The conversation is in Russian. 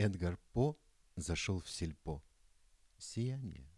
Эдгар По зашел в сельпо. Сияние.